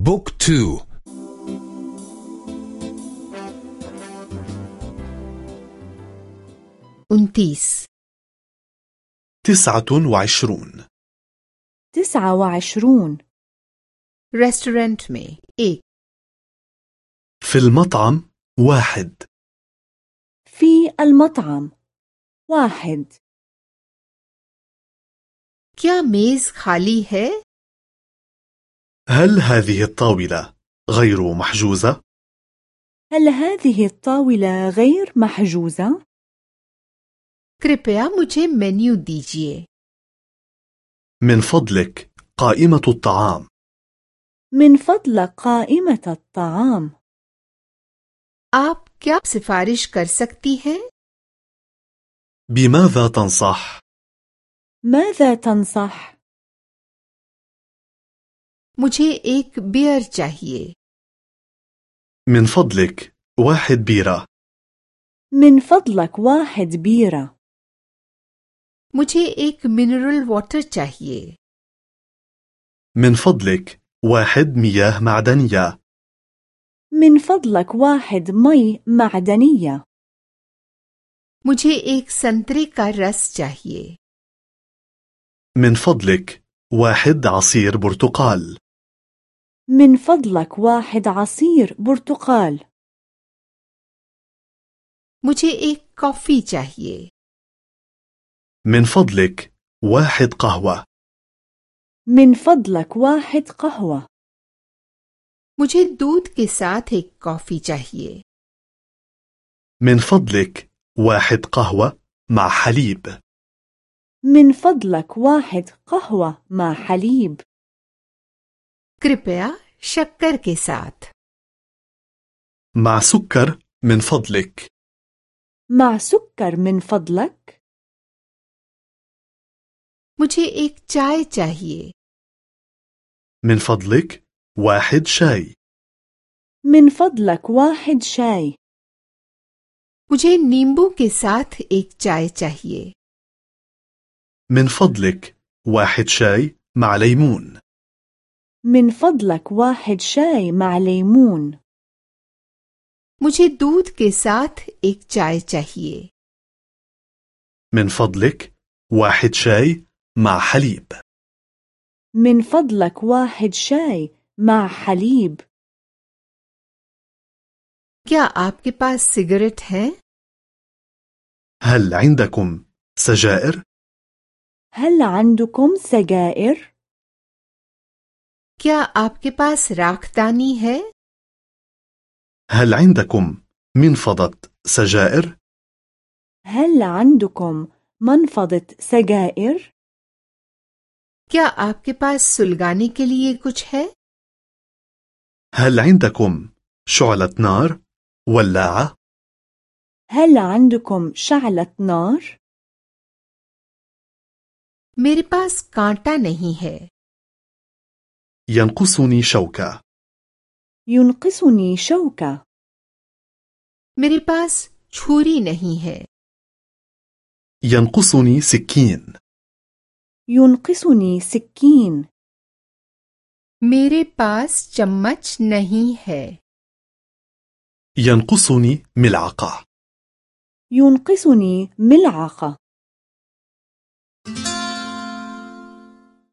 بوك تو انتيس تسعة وعشرون تسعة وعشرون रेस्टोरेंट में एक في المطعم واحد في المطعم واحد क्या मेज खाली है هل هذه الطاولة غير محجوزة؟ هل هذه الطاولة غير محجوزة؟ कृपया मुझे मेन्यू दीजिए من فضلك قائمة الطعام من فضلك قائمة الطعام आप क्या सिफारिश कर सकती हैं بماذا تنصح؟ ماذا تنصح؟ मुझे एक बियर चाहिए من فضلك واحد بيرة من فضلك واحد بيرة मुझे एक मिनरल वाटर चाहिए من فضلك واحد مياه معدنية من فضلك واحد مي معدنية मुझे एक संतरे का रस चाहिए من فضلك واحد عصير برتقال من فضلك واحد عصير برتقال मुझे एक कॉफी चाहिए من فضلك واحد قهوة من فضلك واحد قهوة मुझे दूध के साथ एक कॉफी चाहिए من فضلك واحد قهوة مع حليب من فضلك واحد قهوة مع حليب कृपया शक्कर के साथ مع سكر من فضلك مع سكر من فضلك मुझे एक चाय चाहिए من فضلك واحد شاي من فضلك واحد شاي मुझे नींबू के साथ एक चाय चाहिए من فضلك واحد شاي مع ليمون من فضلك واحد شاي مع ليمون मुझे दूध के साथ एक चाय चाहिए من فضلك واحد شاي مع حليب من فضلك واحد شاي مع حليب क्या आपके पास सिगरेट है هل عندكم سجائر؟ هل عندكم سجائر؟ क्या आपके पास राखदानी है هل عندكم منفضة سجائر؟ هل عندكم منفضة سجائر؟ क्या आपके पास सुलगाने के लिए कुछ है هل عندكم شعلة نار؟ ولاعة؟ هل عندكم شعلة نار؟ मेरे पास कांटा नहीं है ينقصني شوكة ينقصني شوكة मेरे पास छुरी नहीं है ينقصني سكين ينقصني سكين मेरे पास चम्मच नहीं है ينقصني ملعقة ينقصني ملعقة